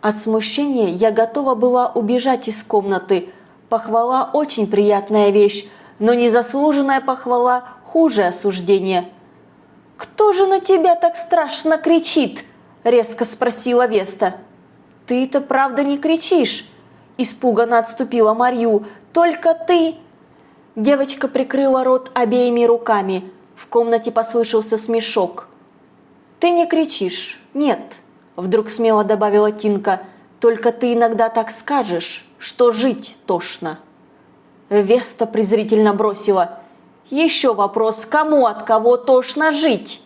От смущения я готова была убежать из комнаты. Похвала очень приятная вещь, но незаслуженная похвала хуже осуждения. «Кто же на тебя так страшно кричит?» – резко спросила Веста. «Ты-то правда не кричишь?» – испуганно отступила Марью. «Только ты...» Девочка прикрыла рот обеими руками. В комнате послышался смешок. «Ты не кричишь, нет», – вдруг смело добавила Тинка. «Только ты иногда так скажешь, что жить тошно». Веста презрительно бросила. «Еще вопрос, кому от кого тошно жить?»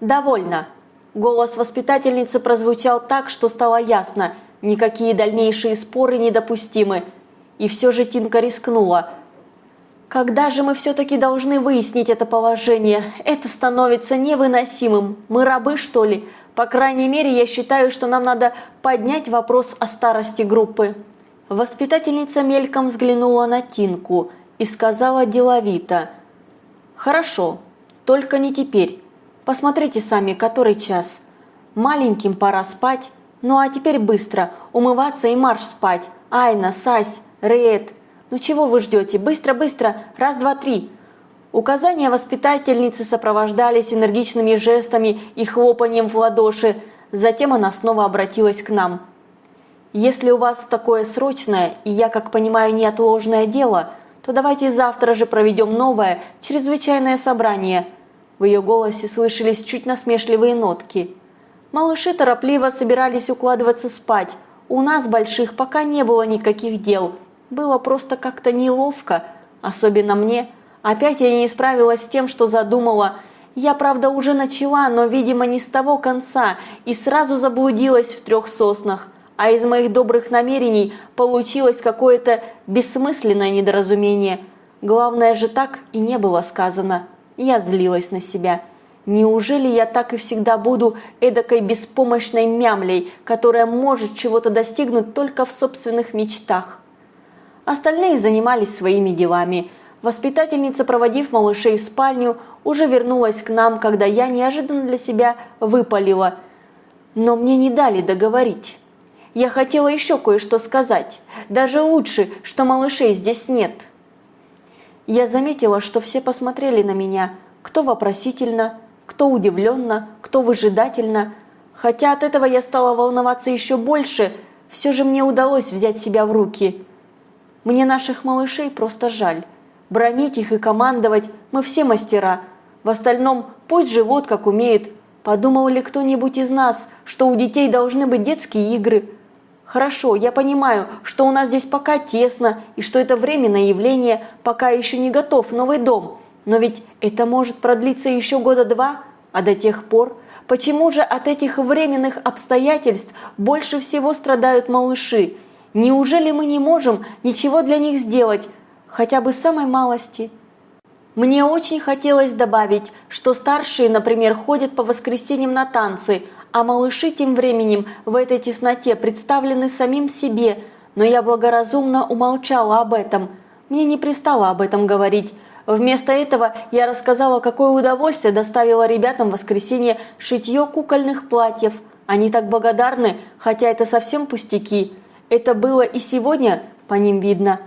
«Довольно». Голос воспитательницы прозвучал так, что стало ясно, никакие дальнейшие споры недопустимы. И все же Тинка рискнула – когда же мы все-таки должны выяснить это положение? Это становится невыносимым. Мы рабы, что ли? По крайней мере, я считаю, что нам надо поднять вопрос о старости группы. Воспитательница мельком взглянула на Тинку и сказала деловито. «Хорошо, только не теперь. Посмотрите сами, который час. Маленьким пора спать. Ну а теперь быстро, умываться и марш спать. Айна, Сась, Рейд, «Ну чего вы ждете? Быстро, быстро! Раз, два, три!» Указания воспитательницы сопровождались энергичными жестами и хлопанием в ладоши. Затем она снова обратилась к нам. «Если у вас такое срочное и, я как понимаю, неотложное дело, то давайте завтра же проведем новое, чрезвычайное собрание». В ее голосе слышались чуть насмешливые нотки. Малыши торопливо собирались укладываться спать. У нас, больших, пока не было никаких дел – было просто как-то неловко, особенно мне. Опять я не справилась с тем, что задумала. Я, правда, уже начала, но, видимо, не с того конца, и сразу заблудилась в трех соснах. А из моих добрых намерений получилось какое-то бессмысленное недоразумение. Главное же так и не было сказано. Я злилась на себя. Неужели я так и всегда буду эдакой беспомощной мямлей, которая может чего-то достигнуть только в собственных мечтах? Остальные занимались своими делами. Воспитательница, проводив малышей в спальню, уже вернулась к нам, когда я неожиданно для себя выпалила. Но мне не дали договорить. Я хотела еще кое-что сказать. Даже лучше, что малышей здесь нет. Я заметила, что все посмотрели на меня, кто вопросительно, кто удивленно, кто выжидательно. Хотя от этого я стала волноваться еще больше, все же мне удалось взять себя в руки – мне наших малышей просто жаль. Бронить их и командовать мы все мастера. В остальном пусть живут, как умеют. Подумал ли кто-нибудь из нас, что у детей должны быть детские игры? Хорошо, я понимаю, что у нас здесь пока тесно, и что это временное явление, пока еще не готов новый дом. Но ведь это может продлиться еще года два, а до тех пор Почему же от этих временных обстоятельств больше всего страдают малыши? Неужели мы не можем ничего для них сделать, хотя бы самой малости? Мне очень хотелось добавить, что старшие, например, ходят по воскресеньям на танцы, а малыши тем временем в этой тесноте представлены самим себе, но я благоразумно умолчала об этом. Мне не пристало об этом говорить. Вместо этого я рассказала, какое удовольствие доставило ребятам в воскресенье шитье кукольных платьев. Они так благодарны, хотя это совсем пустяки. Это было и сегодня по ним видно.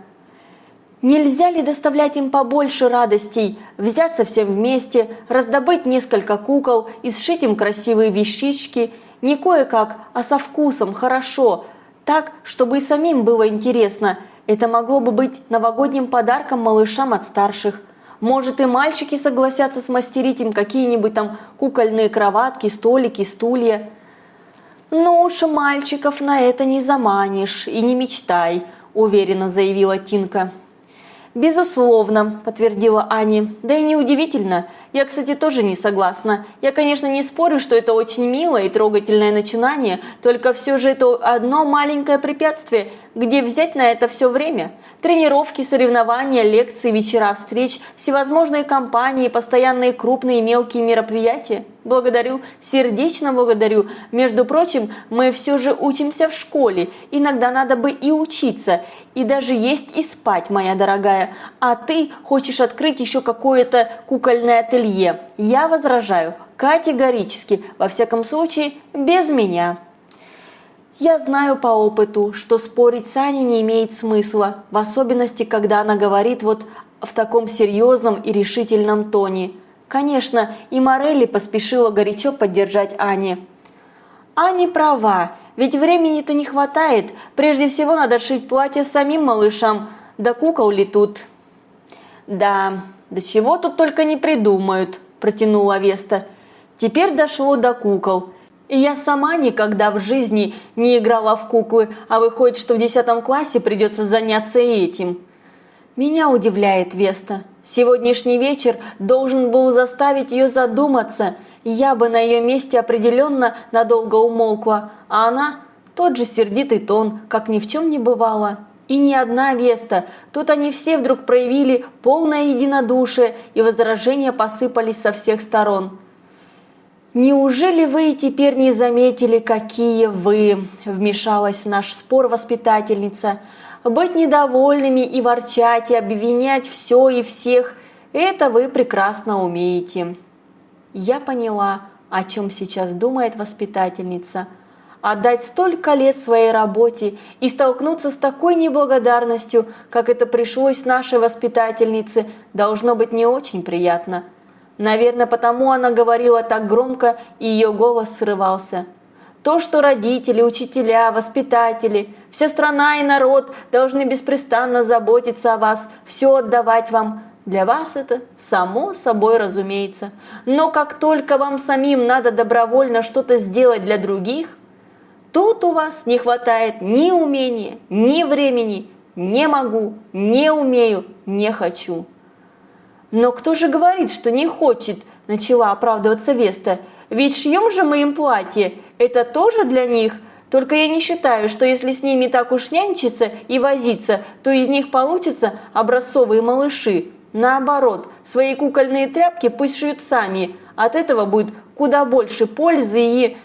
Нельзя ли доставлять им побольше радостей, взяться всем вместе, раздобыть несколько кукол и сшить им красивые вещички, не кое-как, а со вкусом, хорошо, так, чтобы и самим было интересно. Это могло бы быть новогодним подарком малышам от старших. Может и мальчики согласятся смастерить им какие-нибудь там кукольные кроватки, столики, стулья. «Ну уж мальчиков на это не заманишь и не мечтай», – уверенно заявила Тинка. «Безусловно», – подтвердила Ани. «Да и неудивительно. Я, кстати, тоже не согласна. Я, конечно, не спорю, что это очень милое и трогательное начинание, только все же это одно маленькое препятствие. Где взять на это все время? Тренировки, соревнования, лекции, вечера встреч, всевозможные компании, постоянные крупные и мелкие мероприятия. Благодарю, сердечно благодарю. Между прочим, мы все же учимся в школе. Иногда надо бы и учиться, и даже есть и спать, моя дорогая. А ты хочешь открыть еще какое-то кукольное ателье. Я возражаю, категорически, во всяком случае, без меня. Я знаю по опыту, что спорить с Аней не имеет смысла, в особенности, когда она говорит вот в таком серьезном и решительном тоне. Конечно, и Морелли поспешила горячо поддержать Ани. Аня права, ведь времени-то не хватает. Прежде всего надо шить платье самим малышам, да кукол ли тут. Да, до чего тут только не придумают, протянула Веста. Теперь дошло до кукол. И я сама никогда в жизни не играла в куклы, а выходит, что в десятом классе придется заняться этим. Меня удивляет Веста. Сегодняшний вечер должен был заставить ее задуматься. Я бы на ее месте определенно надолго умолкла, а она тот же сердитый тон, как ни в чем не бывало. И ни одна Веста, тут они все вдруг проявили полное единодушие, и возражения посыпались со всех сторон. «Неужели вы теперь не заметили, какие вы?» – вмешалась в наш спор воспитательница. «Быть недовольными и ворчать, и обвинять все и всех – это вы прекрасно умеете». Я поняла, о чем сейчас думает воспитательница. Отдать столько лет своей работе и столкнуться с такой неблагодарностью, как это пришлось нашей воспитательнице, должно быть не очень приятно. Наверное, потому она говорила так громко, и ее голос срывался. То, что родители, учителя, воспитатели, вся страна и народ должны беспрестанно заботиться о вас, все отдавать вам, для вас это само собой разумеется. Но как только вам самим надо добровольно что-то сделать для других, тут у вас не хватает ни умения, ни времени, не могу, не умею, не хочу. «Но кто же говорит, что не хочет?» – начала оправдываться Веста. «Ведь шьем же мы им платье, это тоже для них. Только я не считаю, что если с ними так уж нянчиться и возиться, то из них получатся образцовые малыши. Наоборот, свои кукольные тряпки пусть шьют сами, от этого будет куда больше пользы и...»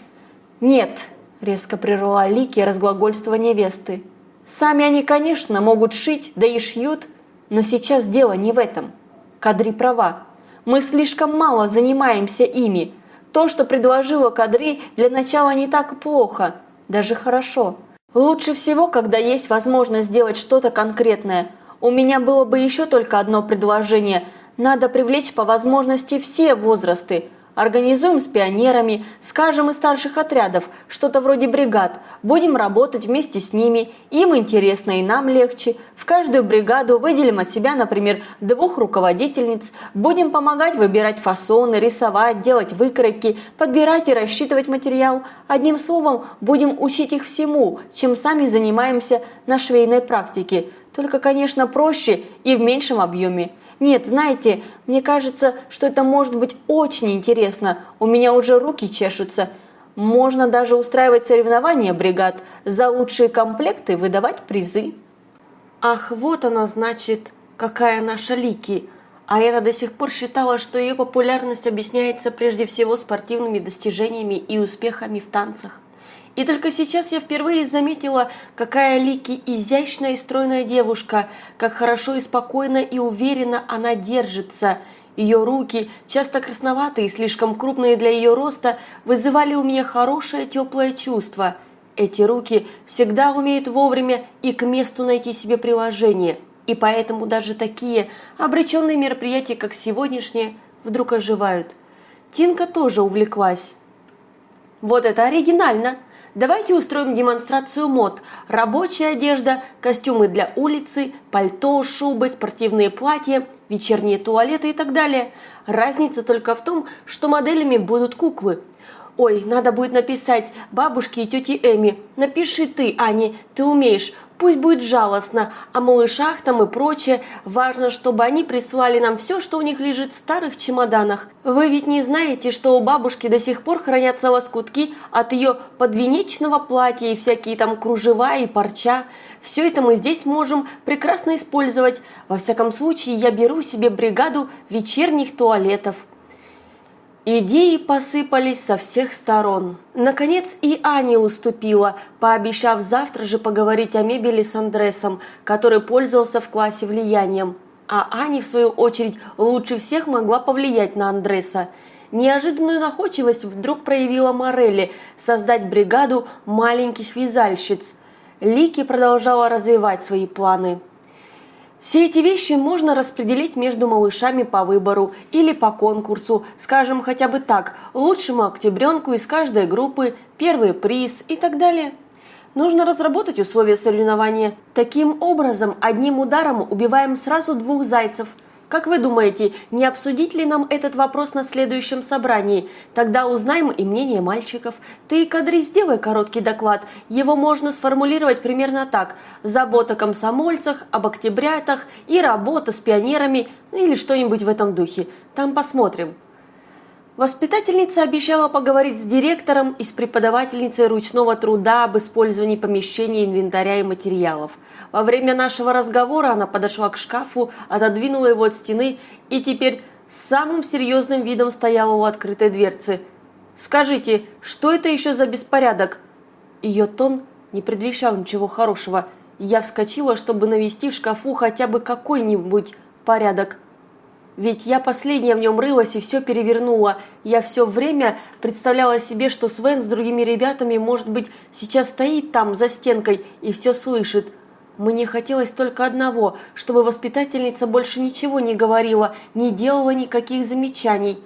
«Нет», – резко прервала Лики разглагольствование Весты. «Сами они, конечно, могут шить, да и шьют, но сейчас дело не в этом». Кадри права. Мы слишком мало занимаемся ими. То, что предложила Кадри, для начала не так плохо, даже хорошо. Лучше всего, когда есть возможность сделать что-то конкретное. У меня было бы еще только одно предложение. Надо привлечь по возможности все возрасты – Организуем с пионерами, скажем, из старших отрядов, что-то вроде бригад. Будем работать вместе с ними, им интересно и нам легче. В каждую бригаду выделим от себя, например, двух руководительниц. Будем помогать выбирать фасоны, рисовать, делать выкройки, подбирать и рассчитывать материал. Одним словом, будем учить их всему, чем сами занимаемся на швейной практике. Только, конечно, проще и в меньшем объеме. Нет, знаете, мне кажется, что это может быть очень интересно. У меня уже руки чешутся. Можно даже устраивать соревнования бригад, за лучшие комплекты выдавать призы. Ах, вот она, значит, какая наша Лики. А я до сих пор считала, что ее популярность объясняется прежде всего спортивными достижениями и успехами в танцах. И только сейчас я впервые заметила, какая Лики изящная и стройная девушка, как хорошо и спокойно и уверенно она держится. Ее руки, часто красноватые и слишком крупные для ее роста, вызывали у меня хорошее теплое чувство. Эти руки всегда умеют вовремя и к месту найти себе приложение, и поэтому даже такие обреченные мероприятия, как сегодняшнее, вдруг оживают. Тинка тоже увлеклась. «Вот это оригинально!» Давайте устроим демонстрацию мод. Рабочая одежда, костюмы для улицы, пальто, шубы, спортивные платья, вечерние туалеты и так далее. Разница только в том, что моделями будут куклы. Ой, надо будет написать бабушке и тете Эми. Напиши ты, Ани, ты умеешь. Пусть будет жалостно, о малышах там и прочее. Важно, чтобы они прислали нам все, что у них лежит в старых чемоданах. Вы ведь не знаете, что у бабушки до сих пор хранятся лоскутки от ее подвенечного платья и всякие там кружева и парча. Все это мы здесь можем прекрасно использовать. Во всяком случае, я беру себе бригаду вечерних туалетов. Идеи посыпались со всех сторон. Наконец и Аня уступила, пообещав завтра же поговорить о мебели с Андресом, который пользовался в классе влиянием. А Аня, в свою очередь, лучше всех могла повлиять на Андреса. Неожиданную находчивость вдруг проявила Морелли создать бригаду маленьких вязальщиц. Лики продолжала развивать свои планы. Все эти вещи можно распределить между малышами по выбору или по конкурсу, скажем хотя бы так, лучшему октябренку из каждой группы, первый приз и так далее. Нужно разработать условия соревнования. Таким образом, одним ударом убиваем сразу двух зайцев – как вы думаете, не обсудить ли нам этот вопрос на следующем собрании? Тогда узнаем и мнение мальчиков. Ты, Кадри, сделай короткий доклад. Его можно сформулировать примерно так. Забота о комсомольцах, об октябрятах и работа с пионерами, ну или что-нибудь в этом духе. Там посмотрим. Воспитательница обещала поговорить с директором и с преподавательницей ручного труда об использовании помещений, инвентаря и материалов. Во время нашего разговора она подошла к шкафу, отодвинула его от стены и теперь с самым серьезным видом стояла у открытой дверцы. «Скажите, что это еще за беспорядок?» Ее тон не предвещал ничего хорошего. Я вскочила, чтобы навести в шкафу хотя бы какой-нибудь порядок. Ведь я последняя в нем рылась и все перевернула. Я все время представляла себе, что Свен с другими ребятами, может быть, сейчас стоит там за стенкой и все слышит. Мне хотелось только одного, чтобы воспитательница больше ничего не говорила, не делала никаких замечаний.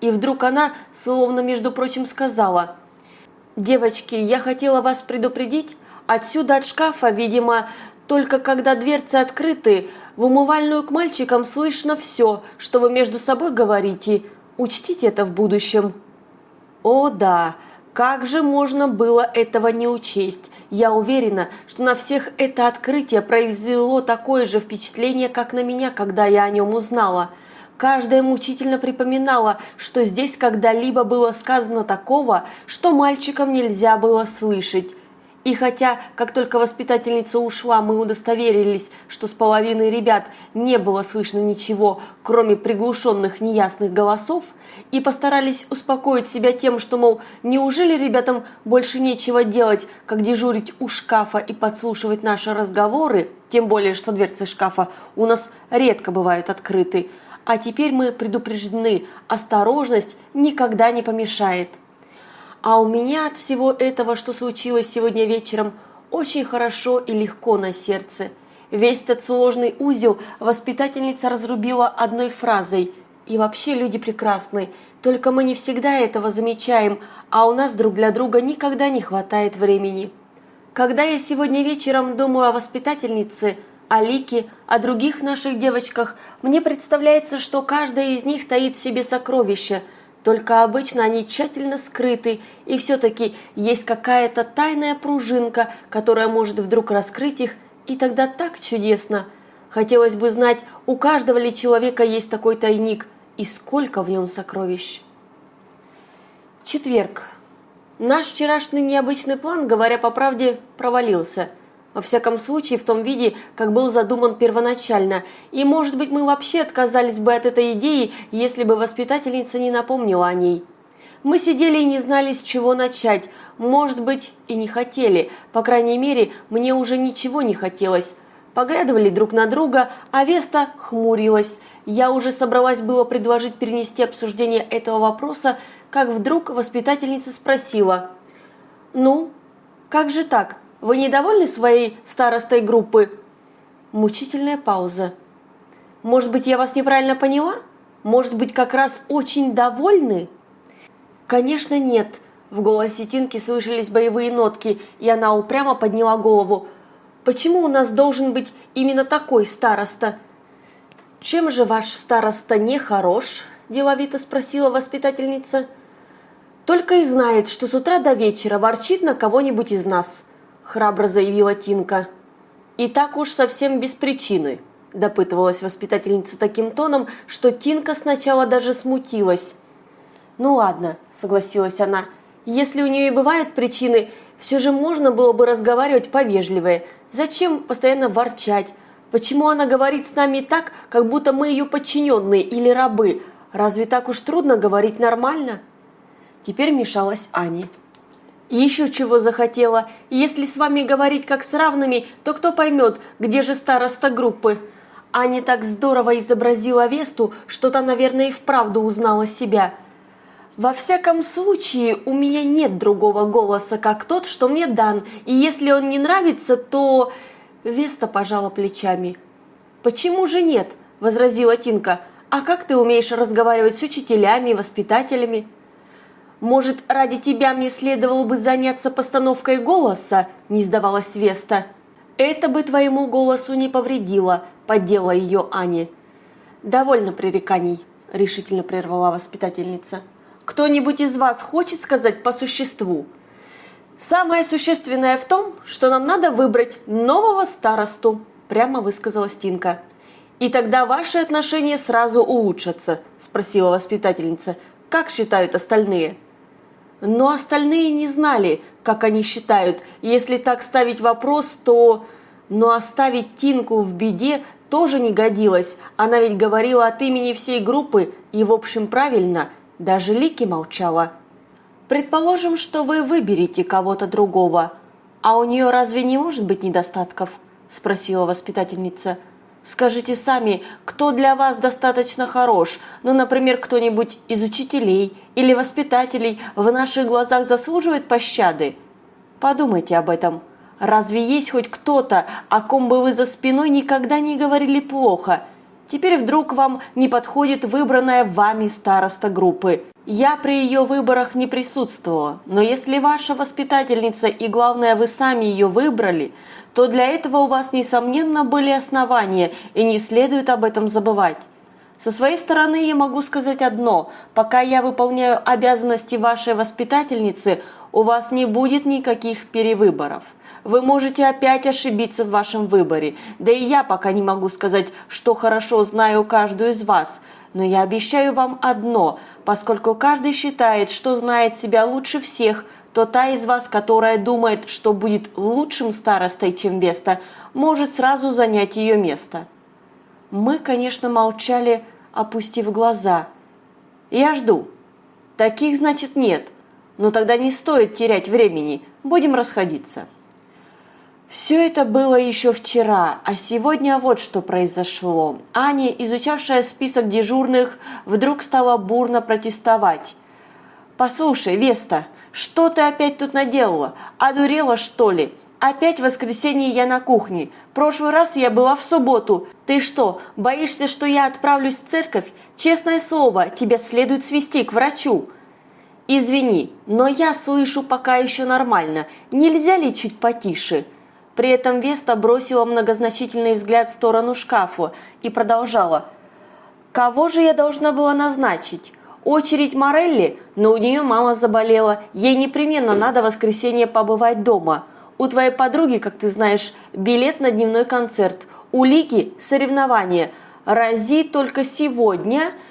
И вдруг она, словно между прочим, сказала, «Девочки, я хотела вас предупредить, отсюда от шкафа, видимо, только когда дверцы открыты, в умывальную к мальчикам слышно все, что вы между собой говорите. Учтите это в будущем». «О да, как же можно было этого не учесть? Я уверена, что на всех это открытие произвело такое же впечатление, как на меня, когда я о нем узнала». Каждая мучительно припоминала, что здесь когда-либо было сказано такого, что мальчикам нельзя было слышать. И хотя, как только воспитательница ушла, мы удостоверились, что с половиной ребят не было слышно ничего, кроме приглушенных неясных голосов, и постарались успокоить себя тем, что, мол, неужели ребятам больше нечего делать, как дежурить у шкафа и подслушивать наши разговоры, тем более, что дверцы шкафа у нас редко бывают открыты, а теперь мы предупреждены, осторожность никогда не помешает. А у меня от всего этого, что случилось сегодня вечером, очень хорошо и легко на сердце. Весь этот сложный узел воспитательница разрубила одной фразой. И вообще люди прекрасны, только мы не всегда этого замечаем, а у нас друг для друга никогда не хватает времени. Когда я сегодня вечером думаю о воспитательнице, о Лике, о других наших девочках, мне представляется, что каждая из них таит в себе сокровище – только обычно они тщательно скрыты, и все-таки есть какая-то тайная пружинка, которая может вдруг раскрыть их, и тогда так чудесно. Хотелось бы знать, у каждого ли человека есть такой тайник, и сколько в нем сокровищ. Четверг. Наш вчерашний необычный план, говоря по правде, провалился – во всяком случае, в том виде, как был задуман первоначально. И, может быть, мы вообще отказались бы от этой идеи, если бы воспитательница не напомнила о ней. Мы сидели и не знали, с чего начать. Может быть, и не хотели. По крайней мере, мне уже ничего не хотелось. Поглядывали друг на друга, а Веста хмурилась. Я уже собралась было предложить перенести обсуждение этого вопроса, как вдруг воспитательница спросила. «Ну, как же так? Вы недовольны своей старостой группы?» Мучительная пауза. «Может быть, я вас неправильно поняла? Может быть, как раз очень довольны?» «Конечно, нет». В голосе Тинки слышались боевые нотки, и она упрямо подняла голову. «Почему у нас должен быть именно такой староста?» «Чем же ваш староста не хорош?» – деловито спросила воспитательница. «Только и знает, что с утра до вечера ворчит на кого-нибудь из нас», храбро заявила Тинка. «И так уж совсем без причины», – допытывалась воспитательница таким тоном, что Тинка сначала даже смутилась. «Ну ладно», – согласилась она, – «если у нее и бывают причины, все же можно было бы разговаривать повежливее. Зачем постоянно ворчать? Почему она говорит с нами так, как будто мы ее подчиненные или рабы? Разве так уж трудно говорить нормально?» Теперь мешалась Ани. Еще чего захотела. Если с вами говорить как с равными, то кто поймет, где же староста группы? Аня так здорово изобразила Весту, что та, наверное, и вправду узнала себя. Во всяком случае, у меня нет другого голоса, как тот, что мне дан, и если он не нравится, то...» Веста пожала плечами. «Почему же нет?» – возразила Тинка. «А как ты умеешь разговаривать с учителями и воспитателями?» «Может, ради тебя мне следовало бы заняться постановкой голоса?» – не сдавалась Веста. «Это бы твоему голосу не повредило», – поддела ее Аня. «Довольно пререканий», – решительно прервала воспитательница. Кто-нибудь из вас хочет сказать по существу? Самое существенное в том, что нам надо выбрать нового старосту, прямо высказала Стинка. И тогда ваши отношения сразу улучшатся, спросила воспитательница. Как считают остальные? Но остальные не знали, как они считают. Если так ставить вопрос, то... Но оставить Тинку в беде тоже не годилось. Она ведь говорила от имени всей группы, и в общем правильно – даже Лики молчала. «Предположим, что вы выберете кого-то другого. А у нее разве не может быть недостатков?» – спросила воспитательница. «Скажите сами, кто для вас достаточно хорош? Ну, например, кто-нибудь из учителей или воспитателей в наших глазах заслуживает пощады? Подумайте об этом. Разве есть хоть кто-то, о ком бы вы за спиной никогда не говорили плохо – Теперь вдруг вам не подходит выбранная вами староста группы. Я при ее выборах не присутствовала, но если ваша воспитательница и, главное, вы сами ее выбрали, то для этого у вас, несомненно, были основания, и не следует об этом забывать. Со своей стороны я могу сказать одно. Пока я выполняю обязанности вашей воспитательницы, у вас не будет никаких перевыборов. Вы можете опять ошибиться в вашем выборе. Да и я пока не могу сказать, что хорошо знаю каждую из вас. Но я обещаю вам одно, поскольку каждый считает, что знает себя лучше всех, то та из вас, которая думает, что будет лучшим старостой, чем Веста, может сразу занять ее место. Мы, конечно, молчали, опустив глаза. Я жду. Таких, значит, нет. Но тогда не стоит терять времени. Будем расходиться. Все это было еще вчера, а сегодня вот что произошло. Аня, изучавшая список дежурных, вдруг стала бурно протестовать. «Послушай, Веста, что ты опять тут наделала? Одурела, что ли? Опять в воскресенье я на кухне. Прошлый раз я была в субботу. Ты что, боишься, что я отправлюсь в церковь? Честное слово, тебя следует свести к врачу». «Извини, но я слышу пока еще нормально. Нельзя ли чуть потише?» При этом Веста бросила многозначительный взгляд в сторону шкафа и продолжала. «Кого же я должна была назначить? Очередь Морелли? Но у нее мама заболела. Ей непременно надо в воскресенье побывать дома. У твоей подруги, как ты знаешь, билет на дневной концерт. У Лики – соревнования. Рази только сегодня –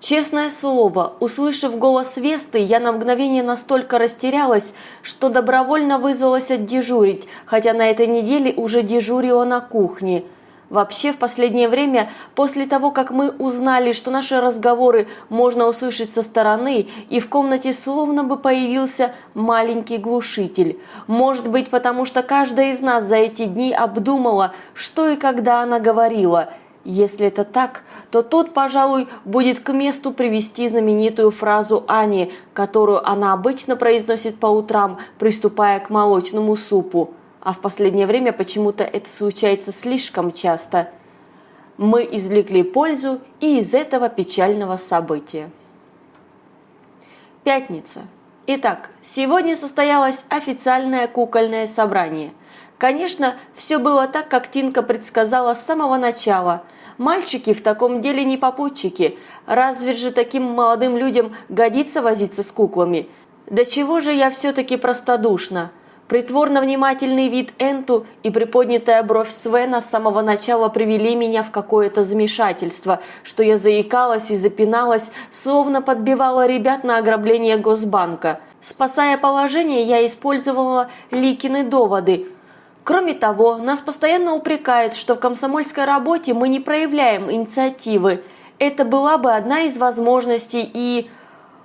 Честное слово, услышав голос Весты, я на мгновение настолько растерялась, что добровольно вызвалась отдежурить, хотя на этой неделе уже дежурила на кухне. Вообще, в последнее время, после того, как мы узнали, что наши разговоры можно услышать со стороны, и в комнате словно бы появился маленький глушитель. Может быть, потому что каждая из нас за эти дни обдумала, что и когда она говорила – если это так, то тут, пожалуй, будет к месту привести знаменитую фразу Ани, которую она обычно произносит по утрам, приступая к молочному супу. А в последнее время почему-то это случается слишком часто. Мы извлекли пользу и из этого печального события. Пятница. Итак, сегодня состоялось официальное кукольное собрание – Конечно, все было так, как Тинка предсказала с самого начала. Мальчики в таком деле не попутчики. Разве же таким молодым людям годится возиться с куклами? Да чего же я все-таки простодушна? Притворно внимательный вид Энту и приподнятая бровь Свена с самого начала привели меня в какое-то замешательство, что я заикалась и запиналась, словно подбивала ребят на ограбление Госбанка. Спасая положение, я использовала Ликины доводы – Кроме того, нас постоянно упрекают, что в комсомольской работе мы не проявляем инициативы. Это была бы одна из возможностей и...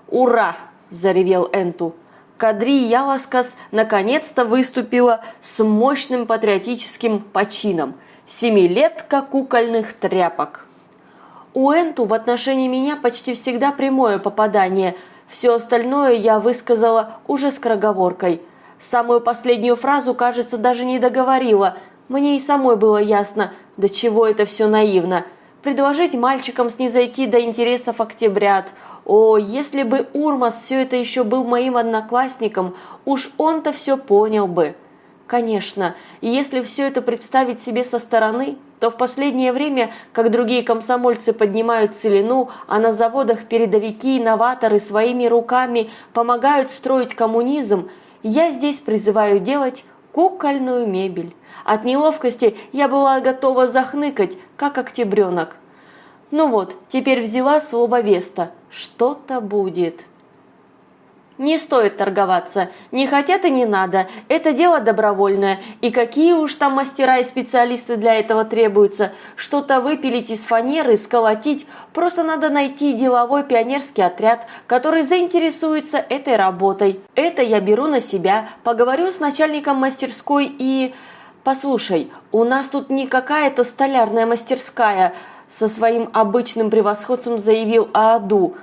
«Ура!» – заревел Энту. Кадри Яласкас наконец-то выступила с мощным патриотическим почином. Семилетка кукольных тряпок. У Энту в отношении меня почти всегда прямое попадание. Все остальное я высказала уже скороговоркой. Самую последнюю фразу, кажется, даже не договорила. Мне и самой было ясно, до чего это все наивно. Предложить мальчикам снизойти до интересов октябрят. О, если бы Урмас все это еще был моим одноклассником, уж он-то все понял бы. Конечно, если все это представить себе со стороны, то в последнее время, как другие комсомольцы поднимают целину, а на заводах передовики и новаторы своими руками помогают строить коммунизм, я здесь призываю делать кукольную мебель. От неловкости я была готова захныкать, как октябренок. Ну вот, теперь взяла слово Веста. Что-то будет. Не стоит торговаться. Не хотят и не надо. Это дело добровольное. И какие уж там мастера и специалисты для этого требуются. Что-то выпилить из фанеры, сколотить. Просто надо найти деловой пионерский отряд, который заинтересуется этой работой. Это я беру на себя. Поговорю с начальником мастерской и... Послушай, у нас тут не какая-то столярная мастерская, со своим обычным превосходством заявил Ааду.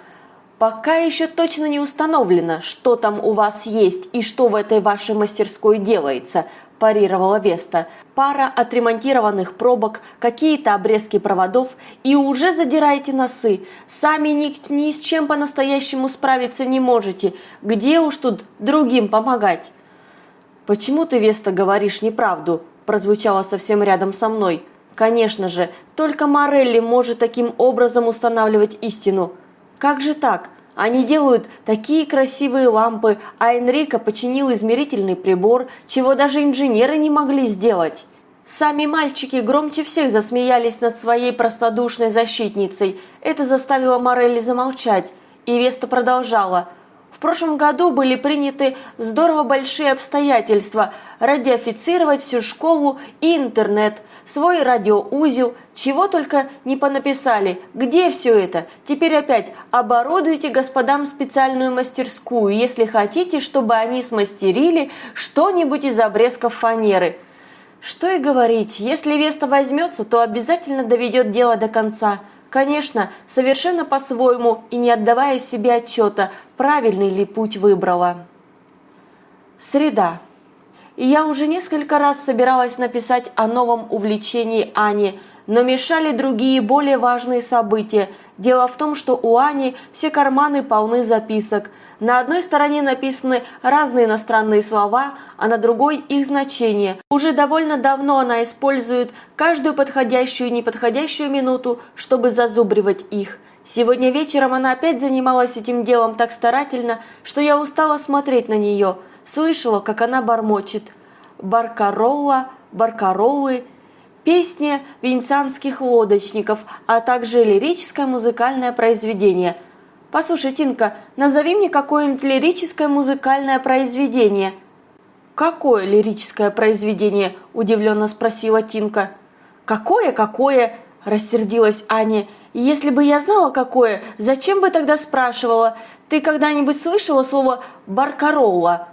Пока еще точно не установлено, что там у вас есть и что в этой вашей мастерской делается, парировала Веста. Пара отремонтированных пробок, какие-то обрезки проводов и уже задираете носы. Сами ни, ни с чем по-настоящему справиться не можете. Где уж тут другим помогать? Почему ты, Веста, говоришь неправду? Прозвучало совсем рядом со мной. Конечно же, только Морелли может таким образом устанавливать истину. Как же так? Они делают такие красивые лампы, а Энрико починил измерительный прибор, чего даже инженеры не могли сделать. Сами мальчики громче всех засмеялись над своей простодушной защитницей. Это заставило Морелли замолчать, и Веста продолжала – прошлом году были приняты здорово большие обстоятельства радиофицировать всю школу и интернет, свой радиоузел, чего только не понаписали. Где все это? Теперь опять оборудуйте господам специальную мастерскую, если хотите, чтобы они смастерили что-нибудь из обрезков фанеры. Что и говорить, если Веста возьмется, то обязательно доведет дело до конца – Конечно, совершенно по-своему и не отдавая себе отчета, правильный ли путь выбрала. Среда. И я уже несколько раз собиралась написать о новом увлечении Ани – но мешали другие более важные события. Дело в том, что у Ани все карманы полны записок. На одной стороне написаны разные иностранные слова, а на другой их значение. Уже довольно давно она использует каждую подходящую и неподходящую минуту, чтобы зазубривать их. Сегодня вечером она опять занималась этим делом так старательно, что я устала смотреть на нее. Слышала, как она бормочет. Баркаролла, баркароллы, песня венецианских лодочников, а также лирическое музыкальное произведение. Послушай, Тинка, назови мне какое-нибудь лирическое музыкальное произведение. Какое лирическое произведение? удивленно спросила Тинка. Какое, какое? рассердилась Аня. Если бы я знала какое, зачем бы тогда спрашивала? Ты когда-нибудь слышала слово баркаролла?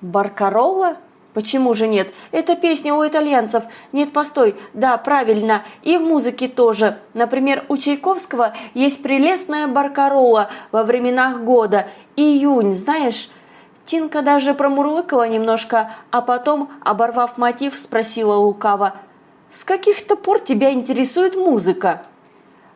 Баркаролла? Почему же нет? Это песня у итальянцев. Нет, постой. Да, правильно. И в музыке тоже. Например, у Чайковского есть прелестная баркарола во временах года. Июнь, знаешь? Тинка даже промурлыкала немножко, а потом, оборвав мотив, спросила лукаво. «С каких-то пор тебя интересует музыка?»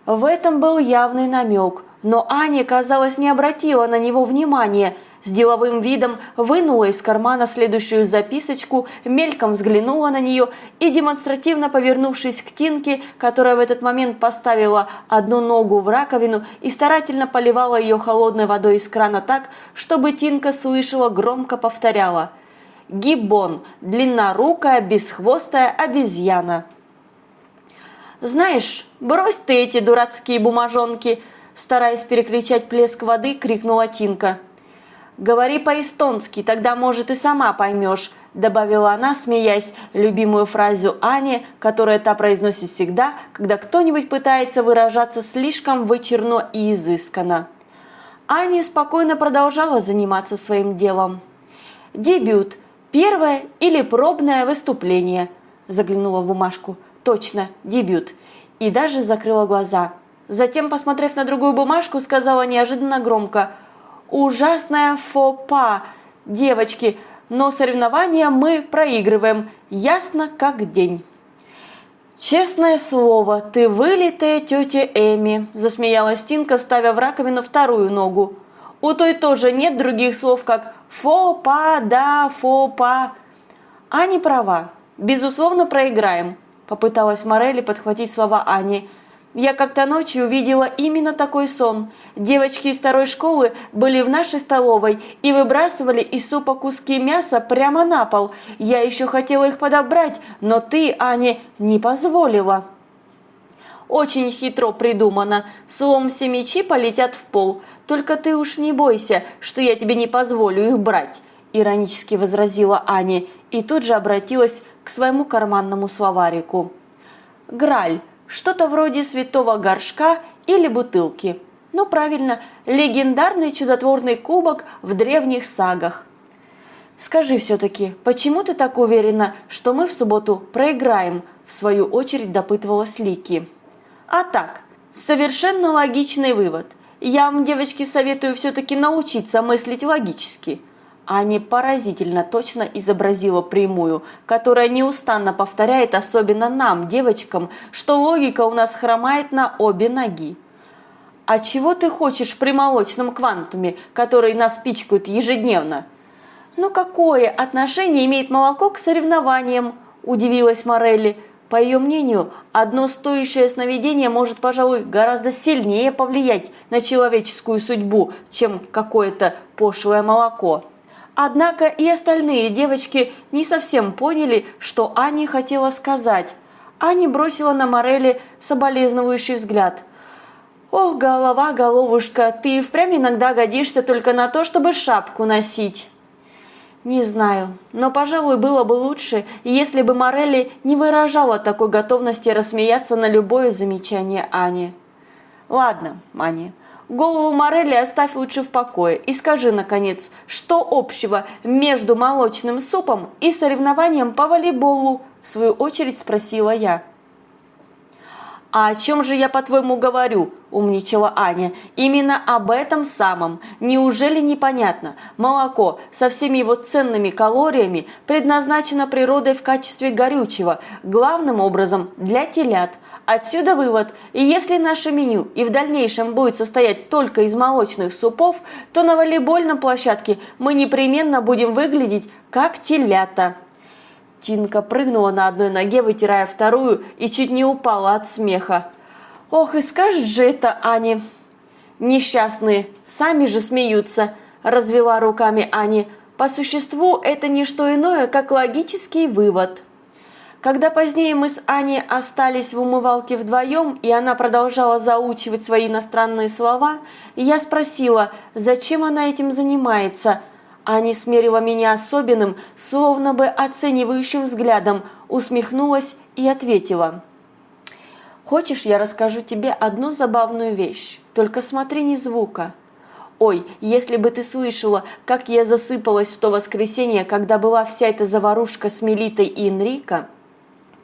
В этом был явный намек, но Аня, казалось, не обратила на него внимания – с деловым видом вынула из кармана следующую записочку, мельком взглянула на нее и, демонстративно повернувшись к Тинке, которая в этот момент поставила одну ногу в раковину и старательно поливала ее холодной водой из крана так, чтобы Тинка слышала, громко повторяла «Гиббон – длиннорукая, бесхвостая обезьяна». «Знаешь, брось ты эти дурацкие бумажонки!» Стараясь перекричать плеск воды, крикнула Тинка. «Говори по-эстонски, тогда, может, и сама поймешь», добавила она, смеясь, любимую фразу Ани, которая та произносит всегда, когда кто-нибудь пытается выражаться слишком вычерно и изысканно. Аня спокойно продолжала заниматься своим делом. «Дебют. Первое или пробное выступление», заглянула в бумажку. «Точно, дебют». И даже закрыла глаза. Затем, посмотрев на другую бумажку, сказала неожиданно громко – Ужасная фопа. Девочки, но соревнования мы проигрываем. Ясно как день. «Честное слово, ты вылитая тетя Эми», – засмеялась Тинка, ставя в раковину вторую ногу. «У той тоже нет других слов, как фо-па, да, фо-па». Ани права. Безусловно, проиграем, попыталась Морелли подхватить слова Ани. Я как-то ночью увидела именно такой сон. Девочки из второй школы были в нашей столовой и выбрасывали из супа куски мяса прямо на пол. Я еще хотела их подобрать, но ты, Аня, не позволила. Очень хитро придумано. Словом, все мечи полетят в пол. Только ты уж не бойся, что я тебе не позволю их брать. Иронически возразила Аня и тут же обратилась к своему карманному словарику. Граль что-то вроде святого горшка или бутылки. Ну правильно, легендарный чудотворный кубок в древних сагах. Скажи все-таки, почему ты так уверена, что мы в субботу проиграем? В свою очередь допытывалась Лики. А так, совершенно логичный вывод. Я вам, девочки, советую все-таки научиться мыслить логически. Аня поразительно точно изобразила прямую, которая неустанно повторяет особенно нам, девочкам, что логика у нас хромает на обе ноги. «А чего ты хочешь при молочном квантуме, который нас пичкают ежедневно?» «Ну какое отношение имеет молоко к соревнованиям?» – удивилась Морелли. По ее мнению, одно стоящее сновидение может, пожалуй, гораздо сильнее повлиять на человеческую судьбу, чем какое-то пошлое молоко. Однако и остальные девочки не совсем поняли, что Ани хотела сказать. Ани бросила на Морели соболезнующий взгляд. «Ох, голова, головушка, ты впрямь иногда годишься только на то, чтобы шапку носить». Не знаю, но, пожалуй, было бы лучше, если бы Морелли не выражала такой готовности рассмеяться на любое замечание Ани. Ладно, Ани, Голову Морелли оставь лучше в покое и скажи, наконец, что общего между молочным супом и соревнованием по волейболу?» В свою очередь спросила я. «А о чем же я, по-твоему, говорю?» – умничала Аня. «Именно об этом самом. Неужели непонятно? Молоко со всеми его ценными калориями предназначено природой в качестве горючего, главным образом для телят. Отсюда вывод, и если наше меню и в дальнейшем будет состоять только из молочных супов, то на волейбольном площадке мы непременно будем выглядеть как телята. Тинка прыгнула на одной ноге, вытирая вторую, и чуть не упала от смеха. «Ох, и скажет же это Ане!» «Несчастные, сами же смеются», – развела руками Ани. «По существу это не что иное, как логический вывод». Когда позднее мы с Аней остались в умывалке вдвоем, и она продолжала заучивать свои иностранные слова, я спросила, зачем она этим занимается. Аня смерила меня особенным, словно бы оценивающим взглядом, усмехнулась и ответила. «Хочешь, я расскажу тебе одну забавную вещь? Только смотри не звука». Ой, если бы ты слышала, как я засыпалась в то воскресенье, когда была вся эта заварушка с Мелитой и Энрико,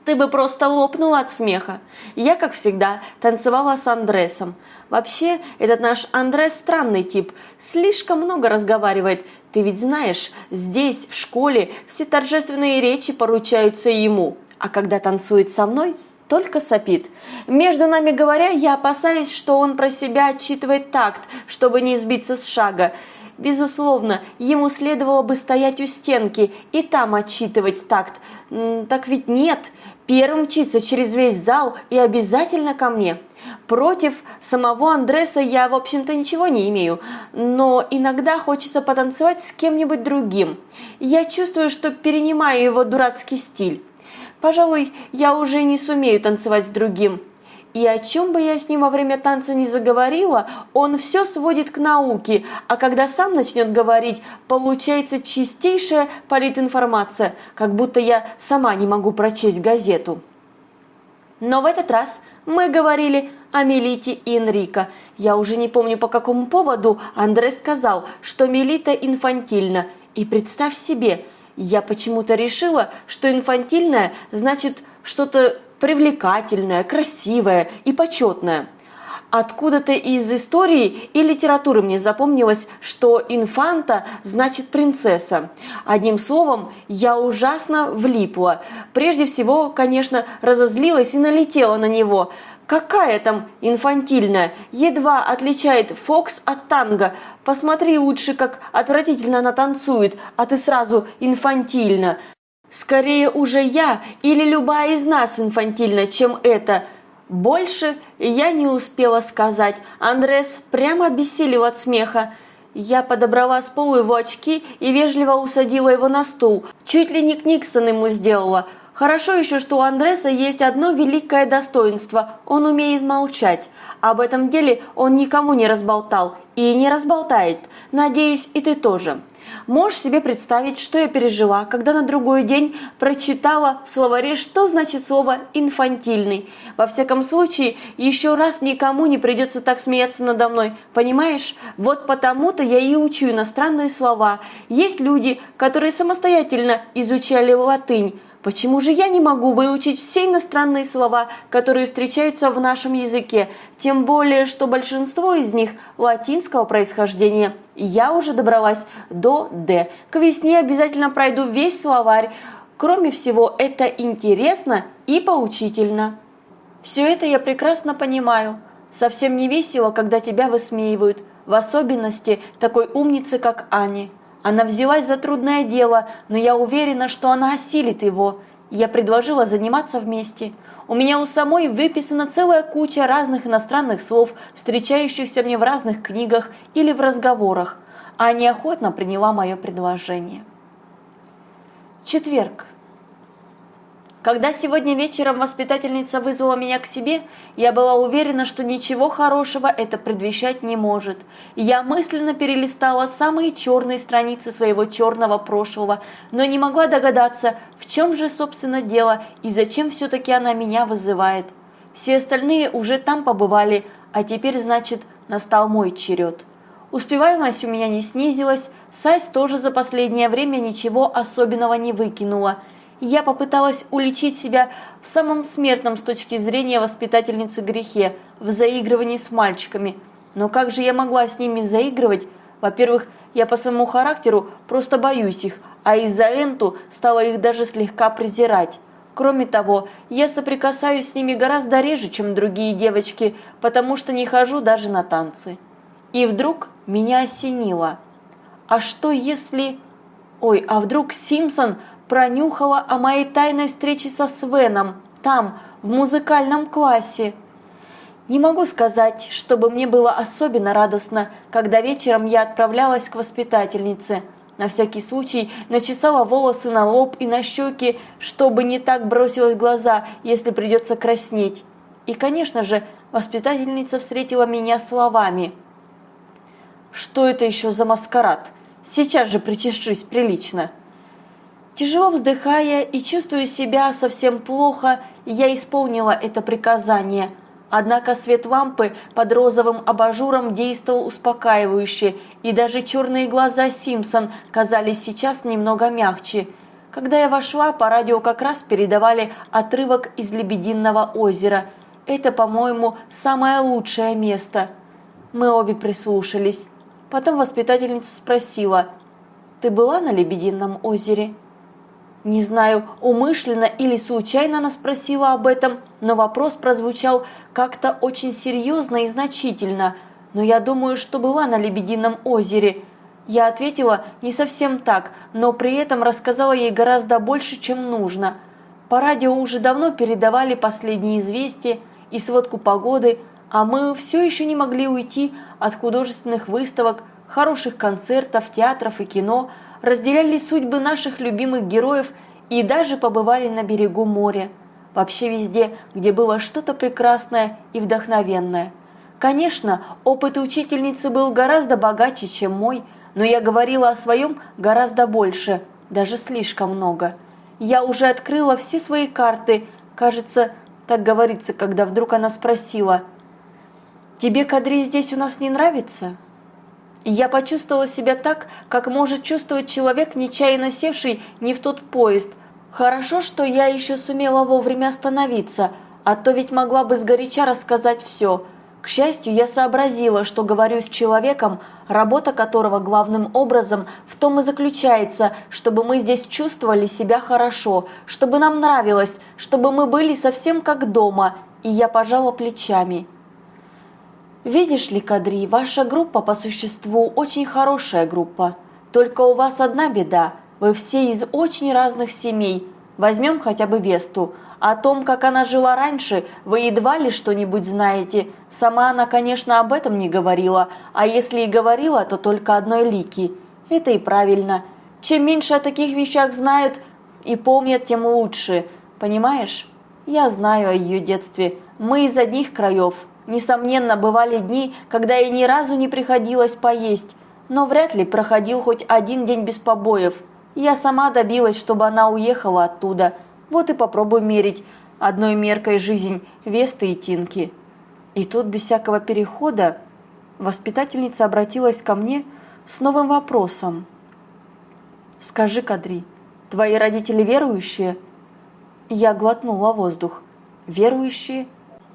ты бы просто лопнула от смеха. Я, как всегда, танцевала с Андресом. Вообще, этот наш Андрес странный тип, слишком много разговаривает. Ты ведь знаешь, здесь, в школе, все торжественные речи поручаются ему. А когда танцует со мной, только сопит. Между нами говоря, я опасаюсь, что он про себя отчитывает такт, чтобы не сбиться с шага. Безусловно, ему следовало бы стоять у стенки и там отчитывать такт. Так ведь нет, первым мчится через весь зал и обязательно ко мне. Против самого Андреса я, в общем-то, ничего не имею, но иногда хочется потанцевать с кем-нибудь другим. Я чувствую, что перенимаю его дурацкий стиль. Пожалуй, я уже не сумею танцевать с другим. И о чем бы я с ним во время танца не заговорила, он все сводит к науке, а когда сам начнет говорить, получается чистейшая политинформация, как будто я сама не могу прочесть газету. Но в этот раз мы говорили о Мелите и Энрико. Я уже не помню по какому поводу Андре сказал, что Мелита инфантильна. И представь себе, я почему-то решила, что инфантильная значит что-то привлекательная, красивая и почетная. Откуда-то из истории и литературы мне запомнилось, что инфанта значит принцесса. Одним словом, я ужасно влипла. Прежде всего, конечно, разозлилась и налетела на него. Какая там инфантильная, едва отличает Фокс от танго. Посмотри лучше, как отвратительно она танцует, а ты сразу инфантильна. Скорее уже я или любая из нас инфантильна, чем это – больше я не успела сказать. Андрес прямо обессилел от смеха. Я подобрала с пола его очки и вежливо усадила его на стул. Чуть ли не Книксон ему сделала. Хорошо еще, что у Андреса есть одно великое достоинство – он умеет молчать. Об этом деле он никому не разболтал и не разболтает. Надеюсь, и ты тоже. Можешь себе представить, что я пережила, когда на другой день прочитала в словаре, что значит слово «инфантильный». Во всяком случае, еще раз никому не придется так смеяться надо мной, понимаешь? Вот потому-то я и учу иностранные слова. Есть люди, которые самостоятельно изучали латынь, Почему же я не могу выучить все иностранные слова, которые встречаются в нашем языке, тем более, что большинство из них латинского происхождения? Я уже добралась до «Д». К весне обязательно пройду весь словарь. Кроме всего, это интересно и поучительно. Все это я прекрасно понимаю. Совсем не весело, когда тебя высмеивают, в особенности такой умницы, как Ани. Она взялась за трудное дело, но я уверена, что она осилит его. Я предложила заниматься вместе. У меня у самой выписана целая куча разных иностранных слов, встречающихся мне в разных книгах или в разговорах. Аня охотно приняла мое предложение. Четверг. Когда сегодня вечером воспитательница вызвала меня к себе, я была уверена, что ничего хорошего это предвещать не может. Я мысленно перелистала самые черные страницы своего черного прошлого, но не могла догадаться, в чем же, собственно, дело и зачем все-таки она меня вызывает. Все остальные уже там побывали, а теперь, значит, настал мой черед. Успеваемость у меня не снизилась, Сайс тоже за последнее время ничего особенного не выкинула – я попыталась уличить себя в самом смертном с точки зрения воспитательницы грехе, в заигрывании с мальчиками. Но как же я могла с ними заигрывать? Во-первых, я по своему характеру просто боюсь их, а из-за Энту стала их даже слегка презирать. Кроме того, я соприкасаюсь с ними гораздо реже, чем другие девочки, потому что не хожу даже на танцы. И вдруг меня осенило. А что если... Ой, а вдруг Симпсон пронюхала о моей тайной встрече со Свеном, там, в музыкальном классе. Не могу сказать, чтобы мне было особенно радостно, когда вечером я отправлялась к воспитательнице. На всякий случай начесала волосы на лоб и на щеки, чтобы не так бросилось в глаза, если придется краснеть. И, конечно же, воспитательница встретила меня словами. «Что это еще за маскарад? Сейчас же причешись прилично!» Тяжело вздыхая и чувствуя себя совсем плохо, я исполнила это приказание. Однако свет лампы под розовым абажуром действовал успокаивающе, и даже черные глаза Симпсон казались сейчас немного мягче. Когда я вошла, по радио как раз передавали отрывок из «Лебединого озера». Это, по-моему, самое лучшее место. Мы обе прислушались. Потом воспитательница спросила, «Ты была на Лебедином озере?» Не знаю, умышленно или случайно она спросила об этом, но вопрос прозвучал как-то очень серьезно и значительно. Но я думаю, что была на Лебедином озере. Я ответила не совсем так, но при этом рассказала ей гораздо больше, чем нужно. По радио уже давно передавали последние известия и сводку погоды, а мы все еще не могли уйти от художественных выставок, хороших концертов, театров и кино – разделяли судьбы наших любимых героев и даже побывали на берегу моря. Вообще везде, где было что-то прекрасное и вдохновенное. Конечно, опыт учительницы был гораздо богаче, чем мой, но я говорила о своем гораздо больше, даже слишком много. Я уже открыла все свои карты, кажется, так говорится, когда вдруг она спросила, «Тебе кадри здесь у нас не нравится?» Я почувствовала себя так, как может чувствовать человек, нечаянно севший не в тот поезд. Хорошо, что я еще сумела вовремя остановиться, а то ведь могла бы сгоряча рассказать все. К счастью, я сообразила, что говорю с человеком, работа которого главным образом в том и заключается, чтобы мы здесь чувствовали себя хорошо, чтобы нам нравилось, чтобы мы были совсем как дома, и я пожала плечами. Видишь ли, Кадри, ваша группа по существу очень хорошая группа. Только у вас одна беда, вы все из очень разных семей. Возьмем хотя бы Весту – о том, как она жила раньше, вы едва ли что-нибудь знаете. Сама она, конечно, об этом не говорила, а если и говорила, то только одной лики. Это и правильно. Чем меньше о таких вещах знают и помнят, тем лучше. Понимаешь? Я знаю о ее детстве. Мы из одних краев. Несомненно, бывали дни, когда ей ни разу не приходилось поесть. Но вряд ли проходил хоть один день без побоев. Я сама добилась, чтобы она уехала оттуда – вот и попробуй мерить одной меркой жизнь Весты и Тинки. И тут без всякого перехода воспитательница обратилась ко мне с новым вопросом. «Скажи, Кадри, твои родители верующие?» Я глотнула воздух. «Верующие?»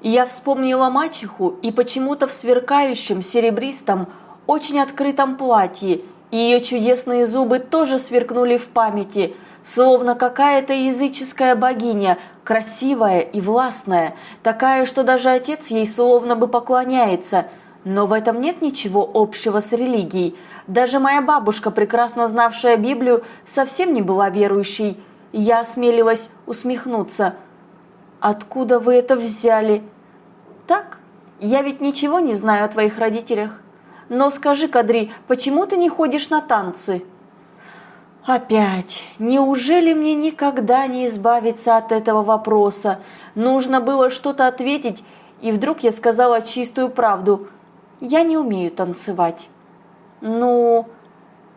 Я вспомнила мачеху и почему-то в сверкающем, серебристом, очень открытом платье, и ее чудесные зубы тоже сверкнули в памяти – словно какая-то языческая богиня, красивая и властная, такая, что даже отец ей словно бы поклоняется. Но в этом нет ничего общего с религией. Даже моя бабушка, прекрасно знавшая Библию, совсем не была верующей. Я осмелилась усмехнуться. «Откуда вы это взяли?» «Так, я ведь ничего не знаю о твоих родителях. Но скажи, Кадри, почему ты не ходишь на танцы?» Опять! Неужели мне никогда не избавиться от этого вопроса? Нужно было что-то ответить, и вдруг я сказала чистую правду. Я не умею танцевать. Ну,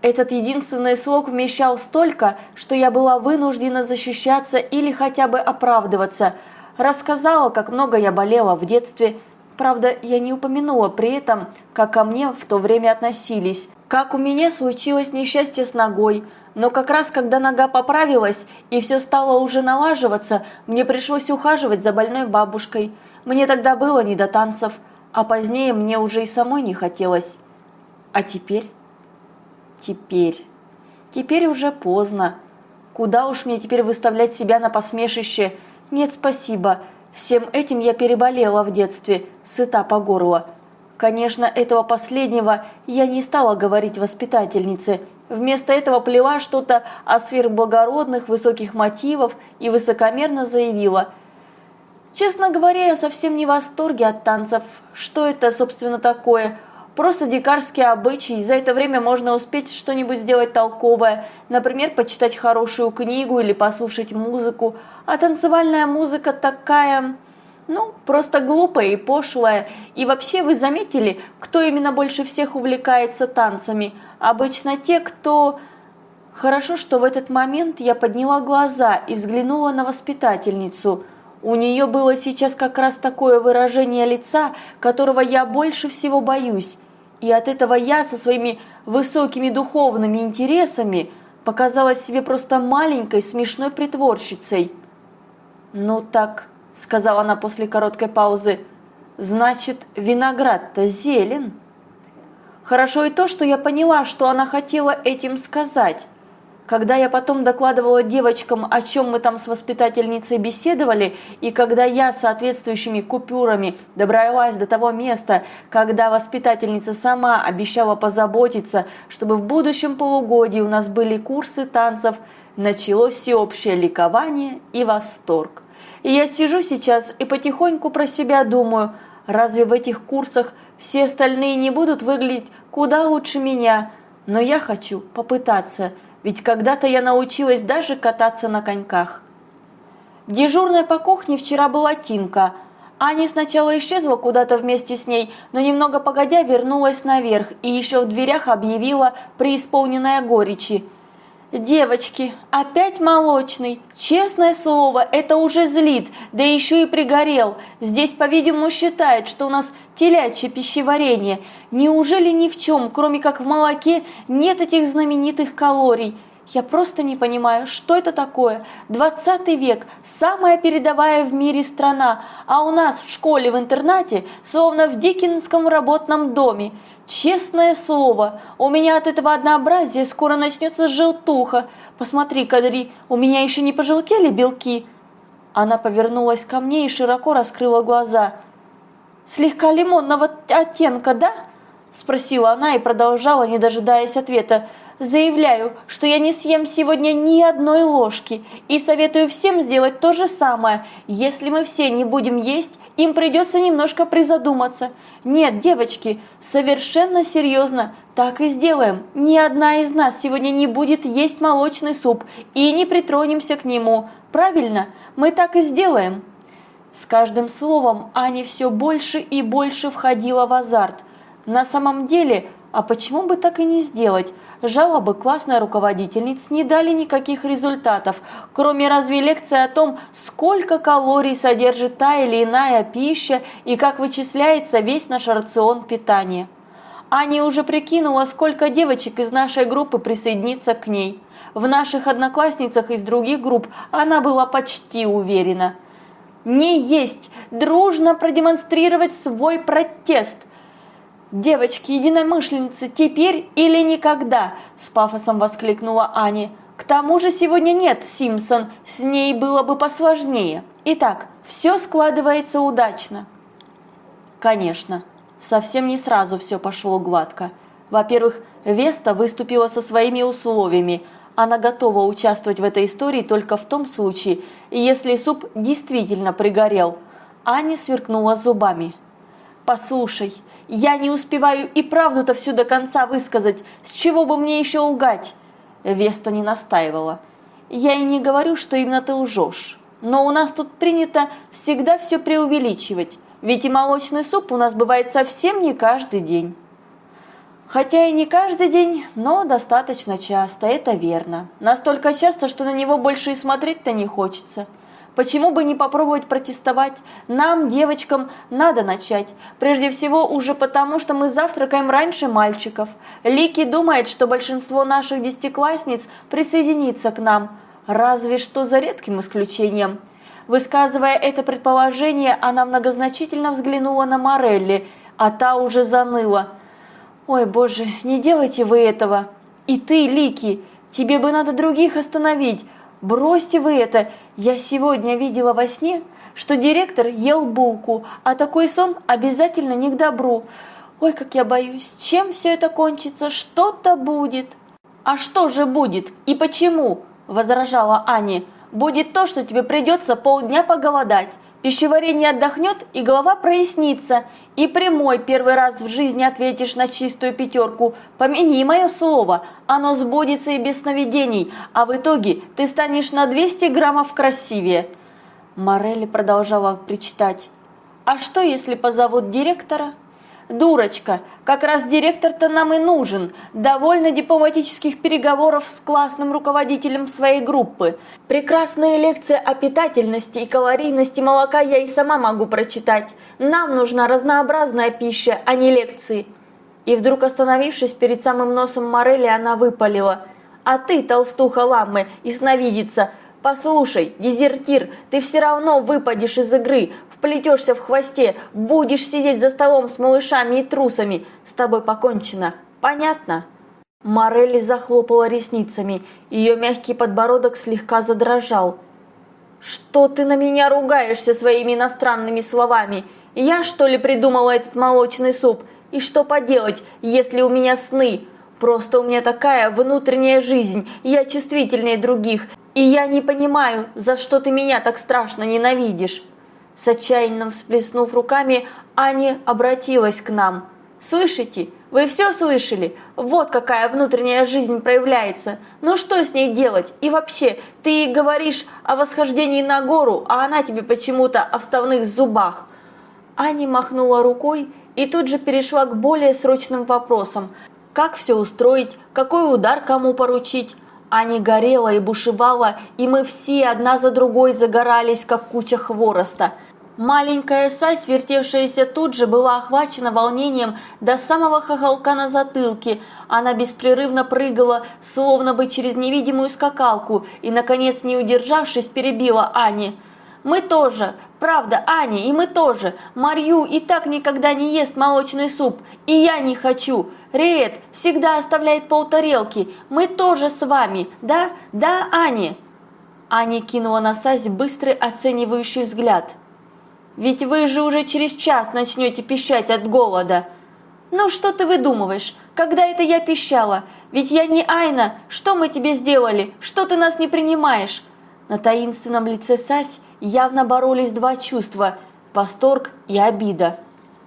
этот единственный слог вмещал столько, что я была вынуждена защищаться или хотя бы оправдываться. Рассказала, как много я болела в детстве. Правда, я не упомянула при этом, как ко мне в то время относились. Как у меня случилось несчастье с ногой – но как раз когда нога поправилась и все стало уже налаживаться, мне пришлось ухаживать за больной бабушкой. Мне тогда было не до танцев, а позднее мне уже и самой не хотелось. А теперь? Теперь. Теперь уже поздно. Куда уж мне теперь выставлять себя на посмешище? Нет, спасибо. Всем этим я переболела в детстве, сыта по горло. Конечно, этого последнего я не стала говорить воспитательнице – Вместо этого плела что-то о сверхблагородных высоких мотивов и высокомерно заявила. «Честно говоря, я совсем не в восторге от танцев. Что это, собственно, такое? Просто дикарские обычаи. За это время можно успеть что-нибудь сделать толковое. Например, почитать хорошую книгу или послушать музыку. А танцевальная музыка такая... Ну, просто глупая и пошлая. И вообще вы заметили, кто именно больше всех увлекается танцами? Обычно те, кто... Хорошо, что в этот момент я подняла глаза и взглянула на воспитательницу. У нее было сейчас как раз такое выражение лица, которого я больше всего боюсь. И от этого я со своими высокими духовными интересами показалась себе просто маленькой смешной притворщицей. Ну так – сказала она после короткой паузы. «Значит, виноград-то зелен». Хорошо и то, что я поняла, что она хотела этим сказать. Когда я потом докладывала девочкам, о чем мы там с воспитательницей беседовали, и когда я соответствующими купюрами добралась до того места, когда воспитательница сама обещала позаботиться, чтобы в будущем полугодии у нас были курсы танцев, началось всеобщее ликование и восторг. И я сижу сейчас и потихоньку про себя думаю, разве в этих курсах все остальные не будут выглядеть куда лучше меня? Но я хочу попытаться, ведь когда-то я научилась даже кататься на коньках. Дежурной по кухне вчера была Тинка. Аня сначала исчезла куда-то вместе с ней, но немного погодя вернулась наверх и еще в дверях объявила преисполненная горечи – Девочки, опять молочный. Честное слово, это уже злит, да еще и пригорел. Здесь, по-видимому, считают, что у нас телячье пищеварение. Неужели ни в чем, кроме как в молоке, нет этих знаменитых калорий? Я просто не понимаю, что это такое. 20 век, самая передовая в мире страна, а у нас в школе в интернате, словно в Диккенском работном доме. Честное слово, у меня от этого однообразия скоро начнется желтуха. Посмотри, Кадри, у меня еще не пожелтели белки. Она повернулась ко мне и широко раскрыла глаза. Слегка лимонного оттенка, да? Спросила она и продолжала, не дожидаясь ответа. Заявляю, что я не съем сегодня ни одной ложки и советую всем сделать то же самое. Если мы все не будем есть, им придется немножко призадуматься. Нет, девочки, совершенно серьезно, так и сделаем. Ни одна из нас сегодня не будет есть молочный суп и не притронемся к нему. Правильно? Мы так и сделаем. С каждым словом Аня все больше и больше входила в азарт. На самом деле, а почему бы так и не сделать? Жалобы классной руководительниц не дали никаких результатов, кроме разве лекции о том, сколько калорий содержит та или иная пища и как вычисляется весь наш рацион питания. Аня уже прикинула, сколько девочек из нашей группы присоединится к ней. В наших одноклассницах из других групп она была почти уверена. Не есть, дружно продемонстрировать свой протест – «Девочки-единомышленницы, теперь или никогда!» – с пафосом воскликнула Аня. «К тому же сегодня нет Симпсон, с ней было бы посложнее. Итак, все складывается удачно». Конечно, совсем не сразу все пошло гладко. Во-первых, Веста выступила со своими условиями. Она готова участвовать в этой истории только в том случае, если суп действительно пригорел. Аня сверкнула зубами. «Послушай, я не успеваю и правду-то всю до конца высказать. С чего бы мне еще лгать?» Веста не настаивала. «Я и не говорю, что именно ты лжешь. Но у нас тут принято всегда все преувеличивать. Ведь и молочный суп у нас бывает совсем не каждый день». Хотя и не каждый день, но достаточно часто, это верно. Настолько часто, что на него больше и смотреть-то не хочется. Почему бы не попробовать протестовать? Нам, девочкам, надо начать. Прежде всего уже потому, что мы завтракаем раньше мальчиков. Лики думает, что большинство наших десятиклассниц присоединится к нам. Разве что за редким исключением. Высказывая это предположение, она многозначительно взглянула на Морелли, а та уже заныла. «Ой, боже, не делайте вы этого! И ты, Лики, тебе бы надо других остановить!» Бросьте вы это! Я сегодня видела во сне, что директор ел булку, а такой сон обязательно не к добру. Ой, как я боюсь, чем все это кончится, что-то будет. А что же будет и почему? Возражала Аня. Будет то, что тебе придется полдня поголодать. Пищеварение отдохнет и голова прояснится. И прямой первый раз в жизни ответишь на чистую пятерку. Помяни мое слово, оно сбудется и без сновидений, а в итоге ты станешь на 200 граммов красивее. Морелли продолжала причитать. А что, если позовут директора? Дурочка, как раз директор-то нам и нужен. Довольно дипломатических переговоров с классным руководителем своей группы. Прекрасные лекции о питательности и калорийности молока я и сама могу прочитать. Нам нужна разнообразная пища, а не лекции. И вдруг остановившись перед самым носом Морели, она выпалила. А ты, толстуха ламы и Послушай, дезертир, ты все равно выпадешь из игры, вплетешься в хвосте, будешь сидеть за столом с малышами и трусами. С тобой покончено. Понятно?» Морелли захлопала ресницами, ее мягкий подбородок слегка задрожал. «Что ты на меня ругаешься своими иностранными словами? Я, что ли, придумала этот молочный суп? И что поделать, если у меня сны? Просто у меня такая внутренняя жизнь, я чувствительнее других, и я не понимаю, за что ты меня так страшно ненавидишь. С отчаянным всплеснув руками, Аня обратилась к нам. «Слышите? Вы все слышали? Вот какая внутренняя жизнь проявляется. Ну что с ней делать? И вообще, ты говоришь о восхождении на гору, а она тебе почему-то о вставных зубах». Аня махнула рукой и тут же перешла к более срочным вопросам. Как все устроить? Какой удар кому поручить? Аня горела и бушевала, и мы все одна за другой загорались, как куча хвороста. Маленькая Сась, вертевшаяся тут же, была охвачена волнением до самого хохолка на затылке. Она беспрерывно прыгала, словно бы через невидимую скакалку, и, наконец, не удержавшись, перебила Ани. «Мы тоже! Правда, Аня, и мы тоже! Марью и так никогда не ест молочный суп, и я не хочу! Риет всегда оставляет полтарелки, мы тоже с вами, да? Да, Аня?» Аня кинула на Сась быстрый оценивающий взгляд – ведь вы же уже через час начнете пищать от голода. Ну что ты выдумываешь? Когда это я пищала? Ведь я не Айна. Что мы тебе сделали? Что ты нас не принимаешь? На таинственном лице Сась явно боролись два чувства – восторг и обида.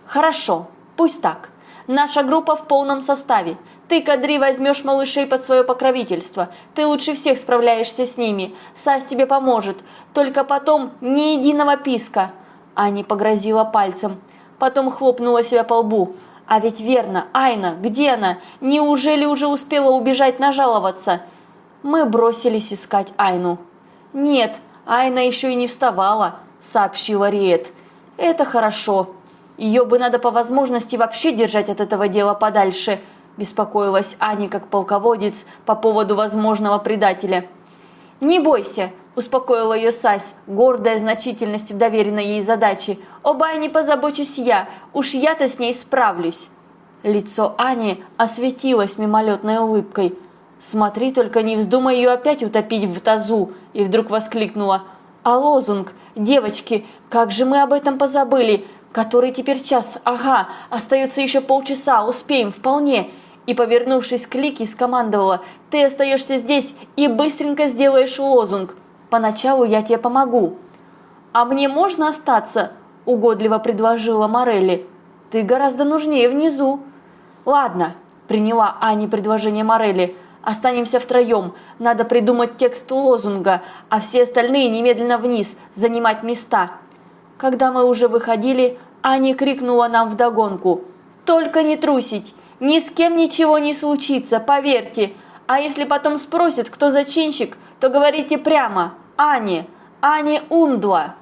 Хорошо, пусть так. Наша группа в полном составе. Ты, Кадри, возьмешь малышей под свое покровительство. Ты лучше всех справляешься с ними. Сась тебе поможет. Только потом ни единого писка. Ани погрозила пальцем, потом хлопнула себя по лбу. А ведь верно, Айна, где она? Неужели уже успела убежать нажаловаться? Мы бросились искать Айну. Нет, Айна еще и не вставала, сообщила Риет. Это хорошо. Ее бы надо по возможности вообще держать от этого дела подальше, беспокоилась Аня как полководец по поводу возможного предателя. Не бойся, успокоила ее Сась, гордая значительностью доверенной ей задачи. «Оба Ане позабочусь я, уж я-то с ней справлюсь». Лицо Ани осветилось мимолетной улыбкой. «Смотри, только не вздумай ее опять утопить в тазу!» И вдруг воскликнула. «А лозунг? Девочки, как же мы об этом позабыли! Который теперь час? Ага, остается еще полчаса, успеем, вполне!» И, повернувшись к Лике, скомандовала. «Ты остаешься здесь и быстренько сделаешь лозунг!» Поначалу я тебе помогу». «А мне можно остаться?» – угодливо предложила Морелли. «Ты гораздо нужнее внизу». «Ладно», – приняла Ани предложение Морелли. «Останемся втроем. Надо придумать текст лозунга, а все остальные немедленно вниз, занимать места». Когда мы уже выходили, Ани крикнула нам вдогонку. «Только не трусить! Ни с кем ничего не случится, поверьте! А если потом спросят, кто зачинщик, то говорите прямо «Ани, Ани Ундла».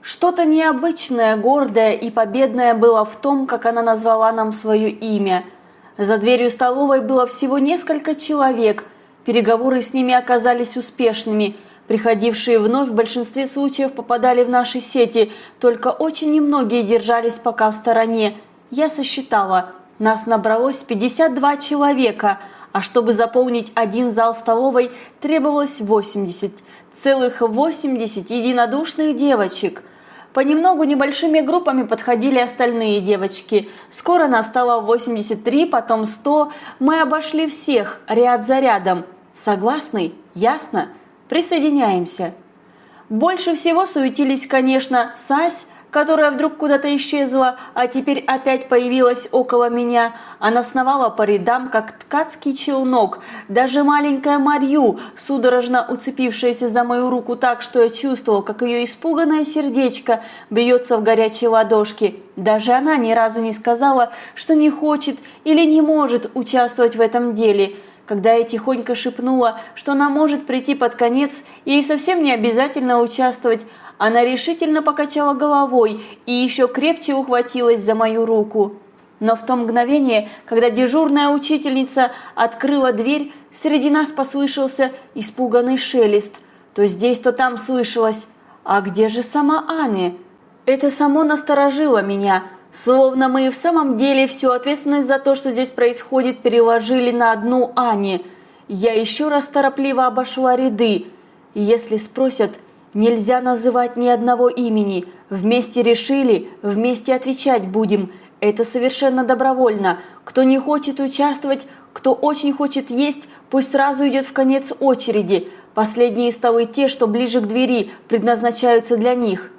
Что-то необычное, гордое и победное было в том, как она назвала нам свое имя. За дверью столовой было всего несколько человек. Переговоры с ними оказались успешными. Приходившие вновь в большинстве случаев попадали в наши сети, только очень немногие держались пока в стороне. Я сосчитала. Нас набралось 52 человека – а чтобы заполнить один зал столовой, требовалось 80, целых 80 единодушных девочек. Понемногу небольшими группами подходили остальные девочки. Скоро нас стало 83, потом 100. Мы обошли всех, ряд за рядом. Согласны? Ясно? Присоединяемся. Больше всего суетились, конечно, Сась, которая вдруг куда-то исчезла, а теперь опять появилась около меня. Она сновала по рядам, как ткацкий челнок. Даже маленькая Марью, судорожно уцепившаяся за мою руку так, что я чувствовал, как ее испуганное сердечко бьется в горячей ладошке. Даже она ни разу не сказала, что не хочет или не может участвовать в этом деле. Когда я тихонько шепнула, что она может прийти под конец, ей совсем не обязательно участвовать, она решительно покачала головой и еще крепче ухватилась за мою руку. Но в то мгновение, когда дежурная учительница открыла дверь, среди нас послышался испуганный шелест. То здесь, то там слышалось «А где же сама Аня?» Это само насторожило меня, словно мы и в самом деле всю ответственность за то, что здесь происходит, переложили на одну Ане. Я еще раз торопливо обошла ряды. Если спросят, Нельзя называть ни одного имени. Вместе решили, вместе отвечать будем. Это совершенно добровольно. Кто не хочет участвовать, кто очень хочет есть, пусть сразу идет в конец очереди. Последние столы те, что ближе к двери, предназначаются для них.